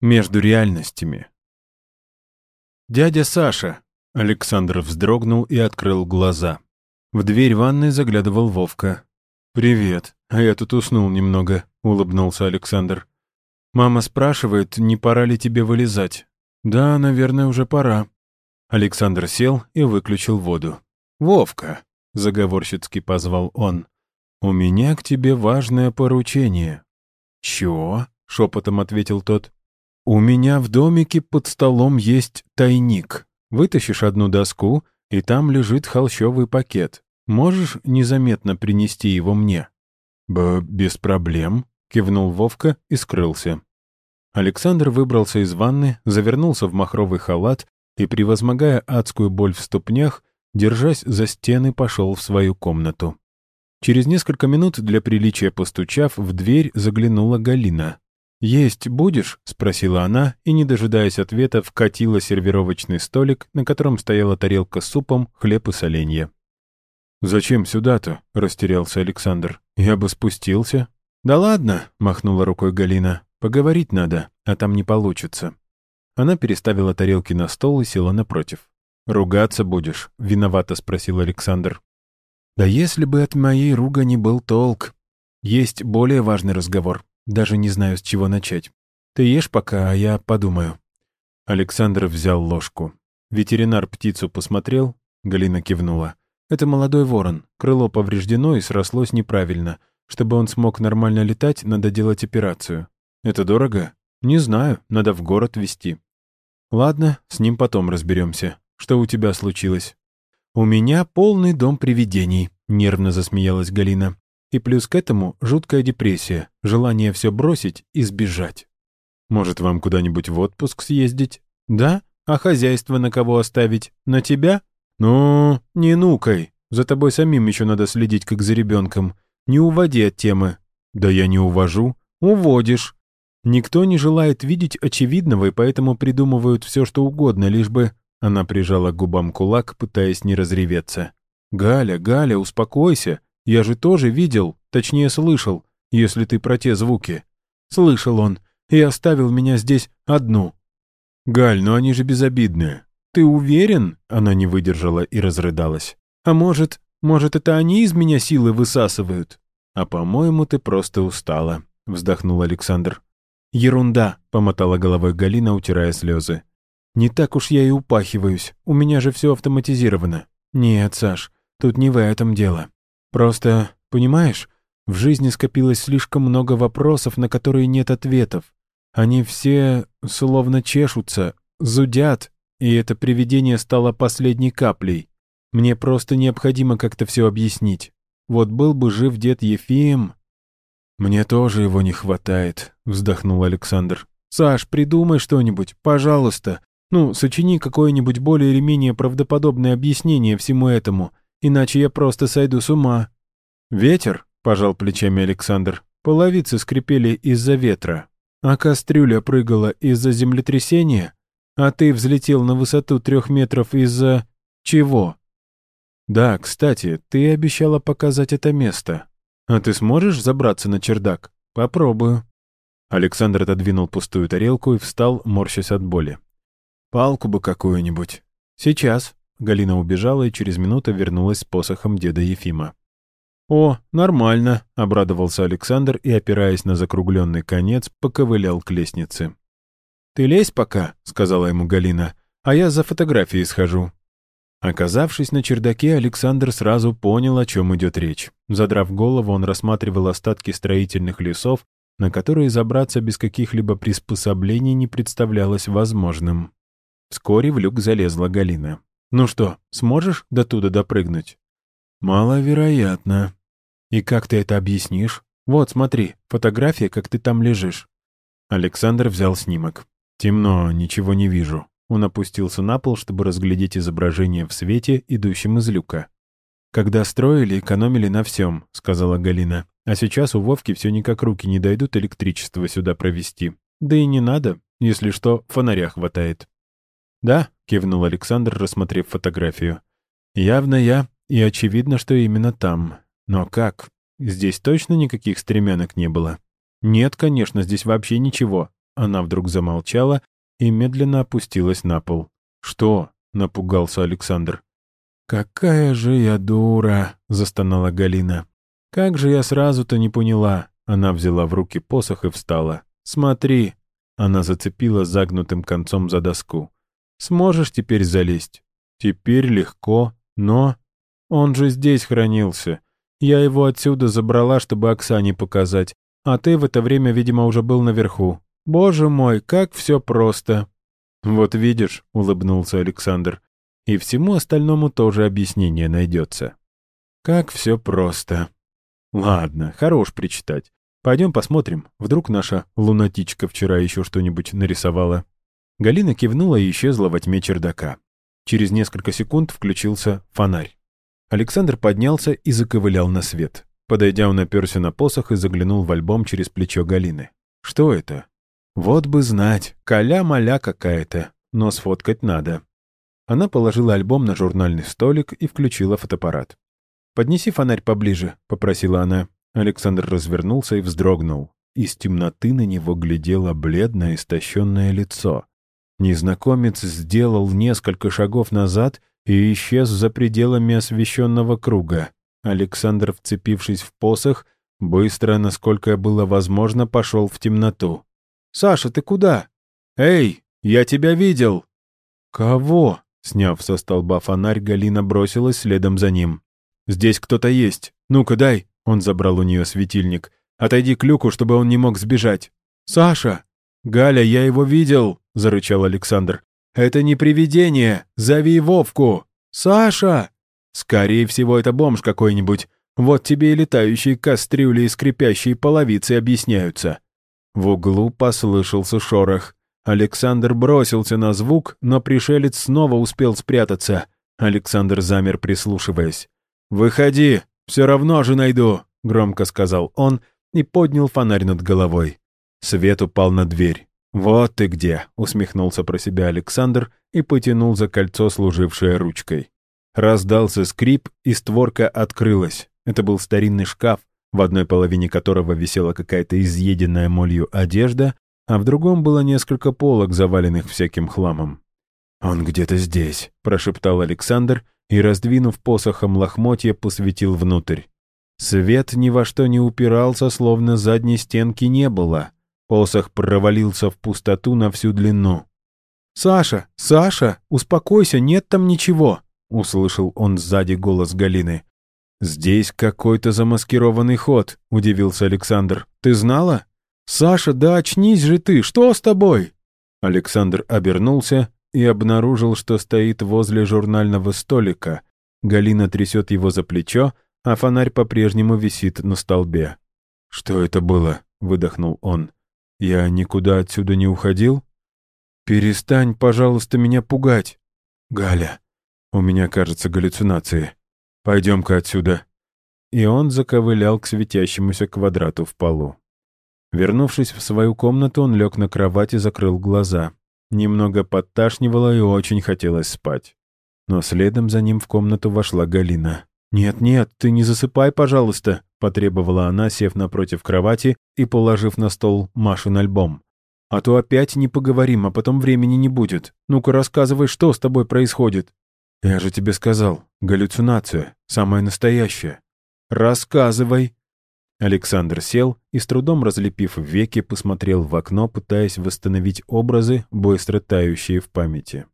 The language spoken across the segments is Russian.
между реальностями. «Дядя Саша!» Александр вздрогнул и открыл глаза. В дверь ванной заглядывал Вовка. «Привет, а я тут уснул немного», — улыбнулся Александр. «Мама спрашивает, не пора ли тебе вылезать?» «Да, наверное, уже пора». Александр сел и выключил воду. «Вовка», — заговорщицки позвал он, — «у меня к тебе важное поручение». «Чего?» — шепотом ответил тот. «У меня в домике под столом есть тайник. Вытащишь одну доску, и там лежит холщовый пакет. Можешь незаметно принести его мне?» «Б, без проблем», — кивнул Вовка и скрылся. Александр выбрался из ванны, завернулся в махровый халат и, превозмогая адскую боль в ступнях, держась за стены, пошел в свою комнату. Через несколько минут, для приличия постучав, в дверь заглянула Галина. «Есть будешь?» — спросила она, и, не дожидаясь ответа, вкатила сервировочный столик, на котором стояла тарелка с супом, хлеб и соленья. «Зачем сюда-то?» — растерялся Александр. «Я бы спустился». «Да ладно!» — махнула рукой Галина. «Поговорить надо, а там не получится». Она переставила тарелки на стол и села напротив. «Ругаться будешь?» — виновато спросил Александр. «Да если бы от моей ругани был толк. Есть более важный разговор. Даже не знаю, с чего начать. Ты ешь пока, а я подумаю». Александр взял ложку. Ветеринар птицу посмотрел, Галина кивнула. «Это молодой ворон. Крыло повреждено и срослось неправильно. Чтобы он смог нормально летать, надо делать операцию. Это дорого? Не знаю, надо в город везти. Ладно, с ним потом разберемся. Что у тебя случилось?» «У меня полный дом привидений», — нервно засмеялась Галина. И плюс к этому жуткая депрессия, желание все бросить и сбежать. Может, вам куда-нибудь в отпуск съездить? Да? А хозяйство на кого оставить? На тебя? Ну, не нукай. За тобой самим еще надо следить, как за ребенком. Не уводи от темы. Да я не увожу. Уводишь. Никто не желает видеть очевидного, и поэтому придумывают все, что угодно, лишь бы... Она прижала к губам кулак, пытаясь не разреветься. «Галя, Галя, успокойся. Я же тоже видел, точнее слышал, если ты про те звуки. Слышал он и оставил меня здесь одну. Галь, ну они же безобидные. Ты уверен? Она не выдержала и разрыдалась. А может, может это они из меня силы высасывают? А по-моему, ты просто устала, вздохнул Александр. Ерунда, помотала головой Галина, утирая слезы. Не так уж я и упахиваюсь, у меня же все автоматизировано. Нет, Саш, тут не в этом дело. Просто, понимаешь, в жизни скопилось слишком много вопросов, на которые нет ответов. Они все словно чешутся, зудят, и это привидение стало последней каплей. Мне просто необходимо как-то все объяснить. Вот был бы жив дед Ефим... «Мне тоже его не хватает», — вздохнул Александр. «Саш, придумай что-нибудь, пожалуйста. Ну, сочини какое-нибудь более или менее правдоподобное объяснение всему этому иначе я просто сойду с ума». «Ветер?» — пожал плечами Александр. «Половицы скрипели из-за ветра, а кастрюля прыгала из-за землетрясения, а ты взлетел на высоту трех метров из-за... чего?» «Да, кстати, ты обещала показать это место. А ты сможешь забраться на чердак? Попробую». Александр отодвинул пустую тарелку и встал, морщась от боли. «Палку бы какую-нибудь». «Сейчас», Галина убежала и через минуту вернулась с посохом деда Ефима. «О, нормально», — обрадовался Александр и, опираясь на закругленный конец, поковылял к лестнице. «Ты лезь пока», — сказала ему Галина, — «а я за фотографией схожу». Оказавшись на чердаке, Александр сразу понял, о чем идет речь. Задрав голову, он рассматривал остатки строительных лесов, на которые забраться без каких-либо приспособлений не представлялось возможным. Вскоре в люк залезла Галина. Ну что, сможешь до туда допрыгнуть? Маловероятно. И как ты это объяснишь? Вот, смотри, фотография, как ты там лежишь. Александр взял снимок. Темно, ничего не вижу. Он опустился на пол, чтобы разглядеть изображение в свете, идущем из люка. «Когда строили, экономили на всем», — сказала Галина. «А сейчас у Вовки все никак руки не дойдут электричество сюда провести. Да и не надо, если что, фонаря хватает». «Да», — кивнул Александр, рассмотрев фотографию. «Явно я, и очевидно, что именно там. Но как? Здесь точно никаких стремянок не было?» «Нет, конечно, здесь вообще ничего. она вдруг замолчала и медленно опустилась на пол. «Что?» — напугался Александр. «Какая же я дура!» — застонала Галина. «Как же я сразу-то не поняла!» Она взяла в руки посох и встала. «Смотри!» Она зацепила загнутым концом за доску. «Сможешь теперь залезть?» «Теперь легко, но...» «Он же здесь хранился. Я его отсюда забрала, чтобы Оксане показать. А ты в это время, видимо, уже был наверху. Боже мой, как все просто!» «Вот видишь», — улыбнулся Александр, «и всему остальному тоже объяснение найдется». «Как все просто». «Ладно, хорош причитать. Пойдем посмотрим, вдруг наша лунатичка вчера еще что-нибудь нарисовала». Галина кивнула и исчезла во тьме чердака. Через несколько секунд включился фонарь. Александр поднялся и заковылял на свет. Подойдя, он оперся на посох и заглянул в альбом через плечо Галины. «Что это?» «Вот бы знать, каля-маля какая-то, но сфоткать надо». Она положила альбом на журнальный столик и включила фотоаппарат. «Поднеси фонарь поближе», — попросила она. Александр развернулся и вздрогнул. Из темноты на него глядело бледное, истощенное лицо. Незнакомец сделал несколько шагов назад и исчез за пределами освещенного круга. Александр, вцепившись в посох, быстро, насколько было возможно, пошел в темноту. «Саша, ты куда? Эй, я тебя видел!» «Кого?» — сняв со столба фонарь, Галина бросилась следом за ним. «Здесь кто-то есть. Ну-ка дай!» — он забрал у нее светильник. «Отойди к люку, чтобы он не мог сбежать». «Саша!» «Галя, я его видел!» — зарычал Александр. «Это не привидение! Зови Вовку!» «Саша!» «Скорее всего, это бомж какой-нибудь. Вот тебе и летающие кастрюли и скрипящие половицы объясняются». В углу послышался шорох. Александр бросился на звук, но пришелец снова успел спрятаться. Александр замер, прислушиваясь. «Выходи, все равно же найду», — громко сказал он и поднял фонарь над головой. Свет упал на дверь. «Вот ты где!» — усмехнулся про себя Александр и потянул за кольцо, служившее ручкой. Раздался скрип, и створка открылась. Это был старинный шкаф, в одной половине которого висела какая-то изъеденная молью одежда, а в другом было несколько полок, заваленных всяким хламом. «Он где-то здесь», — прошептал Александр и, раздвинув посохом лохмотья, посветил внутрь. Свет ни во что не упирался, словно задней стенки не было. Посох провалился в пустоту на всю длину. «Саша! Саша! Успокойся, нет там ничего!» — услышал он сзади голос Галины. «Здесь какой-то замаскированный ход», — удивился Александр. «Ты знала?» «Саша, да очнись же ты! Что с тобой?» Александр обернулся и обнаружил, что стоит возле журнального столика. Галина трясет его за плечо, а фонарь по-прежнему висит на столбе. «Что это было?» — выдохнул он. «Я никуда отсюда не уходил?» «Перестань, пожалуйста, меня пугать!» «Галя, у меня, кажется, галлюцинации. Пойдем-ка отсюда». И он заковылял к светящемуся квадрату в полу. Вернувшись в свою комнату, он лег на кровать и закрыл глаза. Немного подташнивало и очень хотелось спать. Но следом за ним в комнату вошла Галина. «Нет-нет, ты не засыпай, пожалуйста», — потребовала она, сев напротив кровати и положив на стол Машин альбом. «А то опять не поговорим, а потом времени не будет. Ну-ка рассказывай, что с тобой происходит». «Я же тебе сказал, галлюцинация, самая настоящая». «Рассказывай». Александр сел и, с трудом разлепив веки, посмотрел в окно, пытаясь восстановить образы, быстро тающие в памяти.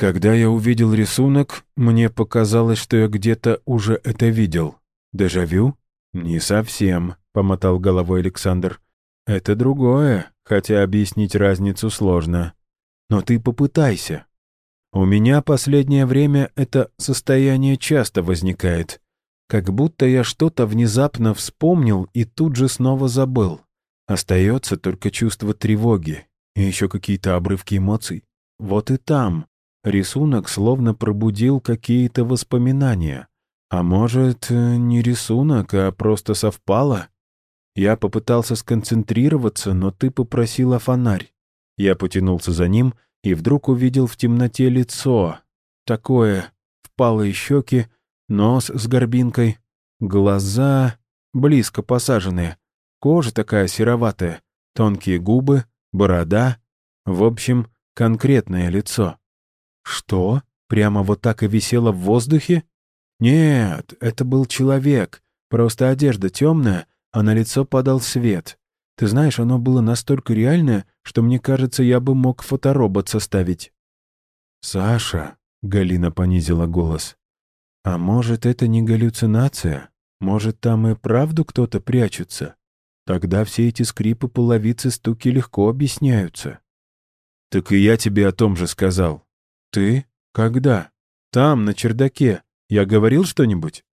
Когда я увидел рисунок, мне показалось, что я где-то уже это видел. Дежавю? Не совсем, помотал головой Александр. Это другое, хотя объяснить разницу сложно. Но ты попытайся. У меня последнее время это состояние часто возникает. Как будто я что-то внезапно вспомнил и тут же снова забыл. Остается только чувство тревоги и еще какие-то обрывки эмоций. Вот и там, Рисунок словно пробудил какие-то воспоминания. А может, э, не рисунок, а просто совпало? Я попытался сконцентрироваться, но ты попросила фонарь. Я потянулся за ним и вдруг увидел в темноте лицо. Такое, впалые щеки, нос с горбинкой, глаза близко посаженные, кожа такая сероватая, тонкие губы, борода. В общем, конкретное лицо. Что? Прямо вот так и висело в воздухе? Нет, это был человек. Просто одежда темная, а на лицо падал свет. Ты знаешь, оно было настолько реальное, что мне кажется, я бы мог фоторобот составить. «Саша», — Галина понизила голос, — «а может, это не галлюцинация? Может, там и правду кто-то прячется? Тогда все эти скрипы, половицы, стуки легко объясняются». «Так и я тебе о том же сказал». «Ты? Когда?» «Там, на чердаке. Я говорил что-нибудь?»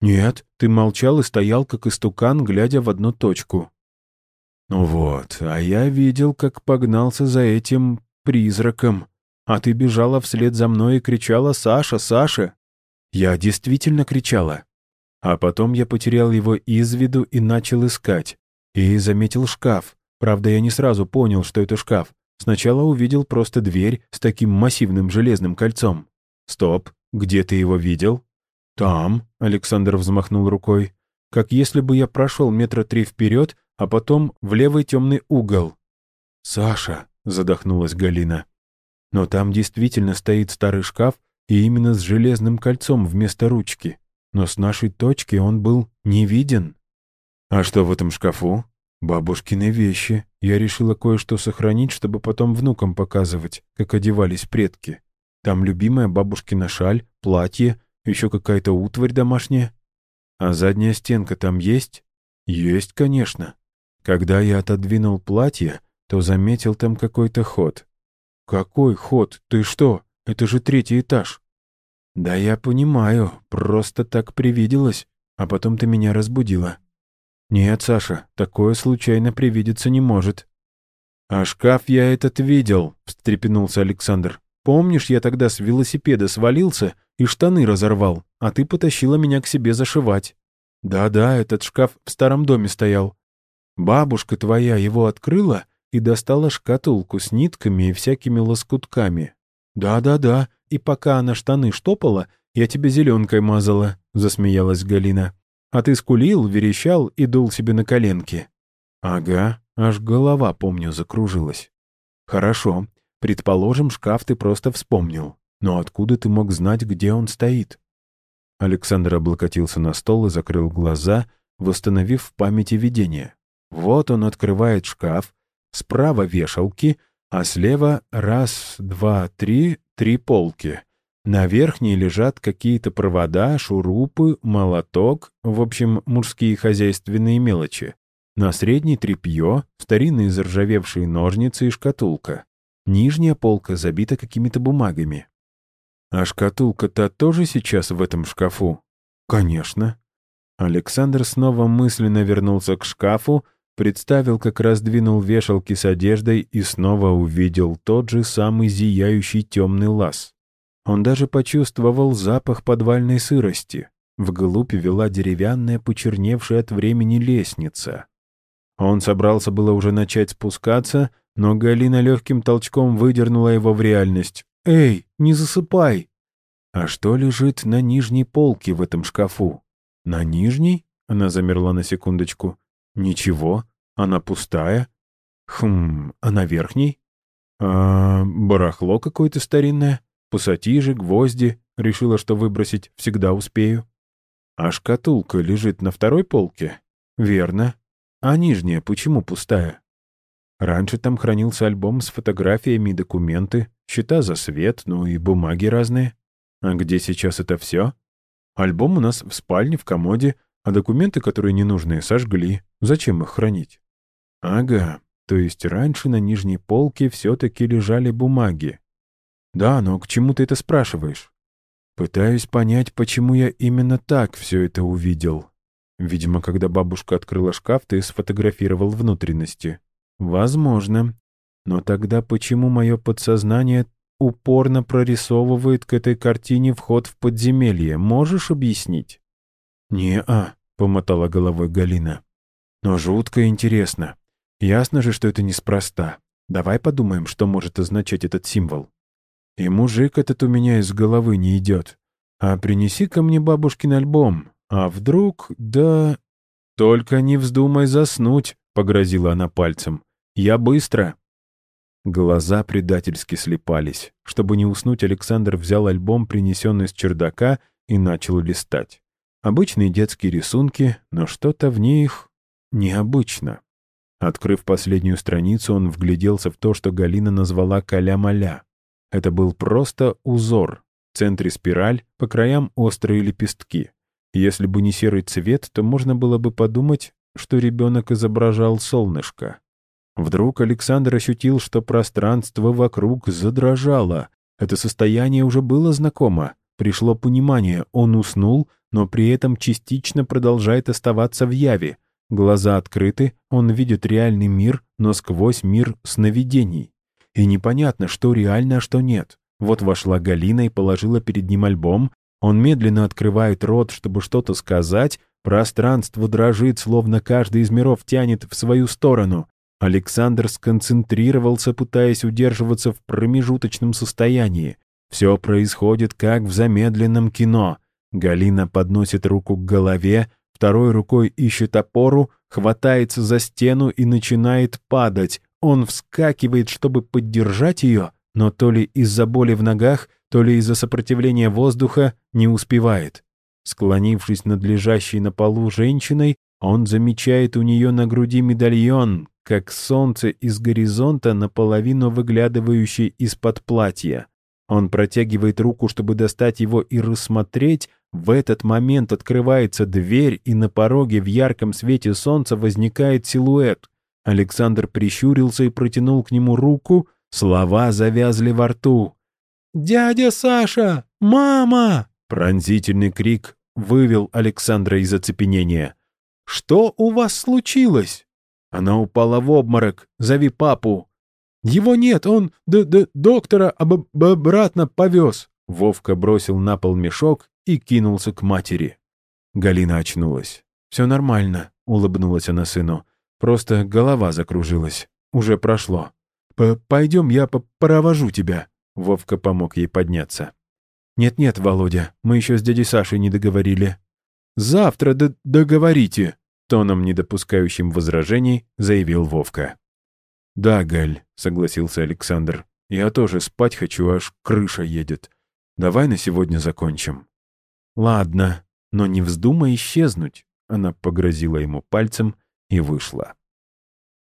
«Нет, ты молчал и стоял, как истукан, глядя в одну точку». «Ну вот, а я видел, как погнался за этим призраком, а ты бежала вслед за мной и кричала «Саша, Саша!» Я действительно кричала. А потом я потерял его из виду и начал искать. И заметил шкаф. Правда, я не сразу понял, что это шкаф. Сначала увидел просто дверь с таким массивным железным кольцом. Стоп, где ты его видел? Там, Александр взмахнул рукой. Как если бы я прошел метра три вперед, а потом в левый темный угол. «Саша», — задохнулась Галина. «Но там действительно стоит старый шкаф, и именно с железным кольцом вместо ручки. Но с нашей точки он был не виден». «А что в этом шкафу?» «Бабушкины вещи. Я решила кое-что сохранить, чтобы потом внукам показывать, как одевались предки. Там любимая бабушкина шаль, платье, еще какая-то утварь домашняя. А задняя стенка там есть? Есть, конечно. Когда я отодвинул платье, то заметил там какой-то ход. Какой ход? Ты что? Это же третий этаж. Да я понимаю, просто так привиделось, а потом ты меня разбудила. «Нет, Саша, такое случайно привидеться не может». «А шкаф я этот видел», — встрепенулся Александр. «Помнишь, я тогда с велосипеда свалился и штаны разорвал, а ты потащила меня к себе зашивать?» «Да-да, этот шкаф в старом доме стоял. Бабушка твоя его открыла и достала шкатулку с нитками и всякими лоскутками. Да-да-да, и пока она штаны штопала, я тебе зеленкой мазала», — засмеялась Галина. А ты скулил, верещал и дул себе на коленки. Ага, аж голова, помню, закружилась. Хорошо, предположим, шкаф ты просто вспомнил. Но откуда ты мог знать, где он стоит? Александр облокотился на стол и закрыл глаза, восстановив в памяти видение. Вот он открывает шкаф, справа вешалки, а слева раз, два, три, три полки — на верхней лежат какие-то провода, шурупы, молоток, в общем, мужские хозяйственные мелочи. На средней тряпье, старинные заржавевшие ножницы и шкатулка. Нижняя полка забита какими-то бумагами. А шкатулка-то тоже сейчас в этом шкафу? Конечно. Александр снова мысленно вернулся к шкафу, представил, как раздвинул вешалки с одеждой и снова увидел тот же самый зияющий темный лаз. Он даже почувствовал запах подвальной сырости. Вглубь вела деревянная, почерневшая от времени лестница. Он собрался было уже начать спускаться, но Галина легким толчком выдернула его в реальность. «Эй, не засыпай!» «А что лежит на нижней полке в этом шкафу?» «На нижней?» — она замерла на секундочку. «Ничего, она пустая». «Хм, а на верхней?» «А, барахло какое-то старинное?» Пассатижи, гвозди. Решила, что выбросить всегда успею. А шкатулка лежит на второй полке? Верно. А нижняя почему пустая? Раньше там хранился альбом с фотографиями и документы, счета за свет, ну и бумаги разные. А где сейчас это все? Альбом у нас в спальне, в комоде, а документы, которые не нужны, сожгли. Зачем их хранить? Ага, то есть раньше на нижней полке все-таки лежали бумаги. «Да, но к чему ты это спрашиваешь?» «Пытаюсь понять, почему я именно так все это увидел. Видимо, когда бабушка открыла шкаф, ты сфотографировал внутренности. Возможно. Но тогда почему мое подсознание упорно прорисовывает к этой картине вход в подземелье? Можешь объяснить?» «Не-а», — помотала головой Галина. «Но жутко интересно. Ясно же, что это неспроста. Давай подумаем, что может означать этот символ». И мужик этот у меня из головы не идет. А принеси ко мне бабушкин альбом. А вдруг, да... Только не вздумай заснуть, — погрозила она пальцем. Я быстро. Глаза предательски слепались. Чтобы не уснуть, Александр взял альбом, принесенный с чердака, и начал листать. Обычные детские рисунки, но что-то в них необычно. Открыв последнюю страницу, он вгляделся в то, что Галина назвала «каля-маля». Это был просто узор. В центре спираль, по краям острые лепестки. Если бы не серый цвет, то можно было бы подумать, что ребенок изображал солнышко. Вдруг Александр ощутил, что пространство вокруг задрожало. Это состояние уже было знакомо. Пришло понимание, он уснул, но при этом частично продолжает оставаться в яве. Глаза открыты, он видит реальный мир, но сквозь мир сновидений. И непонятно, что реально, а что нет. Вот вошла Галина и положила перед ним альбом. Он медленно открывает рот, чтобы что-то сказать. Пространство дрожит, словно каждый из миров тянет в свою сторону. Александр сконцентрировался, пытаясь удерживаться в промежуточном состоянии. Все происходит как в замедленном кино. Галина подносит руку к голове, Второй рукой ищет опору, хватается за стену и начинает падать. Он вскакивает, чтобы поддержать ее, но то ли из-за боли в ногах, то ли из-за сопротивления воздуха не успевает. Склонившись над лежащей на полу женщиной, он замечает у нее на груди медальон, как солнце из горизонта, наполовину выглядывающий из-под платья. Он протягивает руку, чтобы достать его и рассмотреть, в этот момент открывается дверь, и на пороге в ярком свете солнца возникает силуэт. Александр прищурился и протянул к нему руку, слова завязли во рту. «Дядя Саша! Мама!» Пронзительный крик вывел Александра из оцепенения. «Что у вас случилось?» Она упала в обморок. «Зови папу!» «Его нет, он д -д доктора об обратно повез!» Вовка бросил на пол мешок и кинулся к матери. Галина очнулась. «Все нормально», — улыбнулась она сыну. «Просто голова закружилась. Уже прошло. П «Пойдем, я провожу тебя». Вовка помог ей подняться. «Нет-нет, Володя, мы еще с дядей Сашей не договорили». «Завтра договорите», — тоном, не допускающим возражений, заявил Вовка. «Да, Галь», — согласился Александр. «Я тоже спать хочу, аж крыша едет. Давай на сегодня закончим». «Ладно, но не вздумай исчезнуть», — она погрозила ему пальцем и вышла.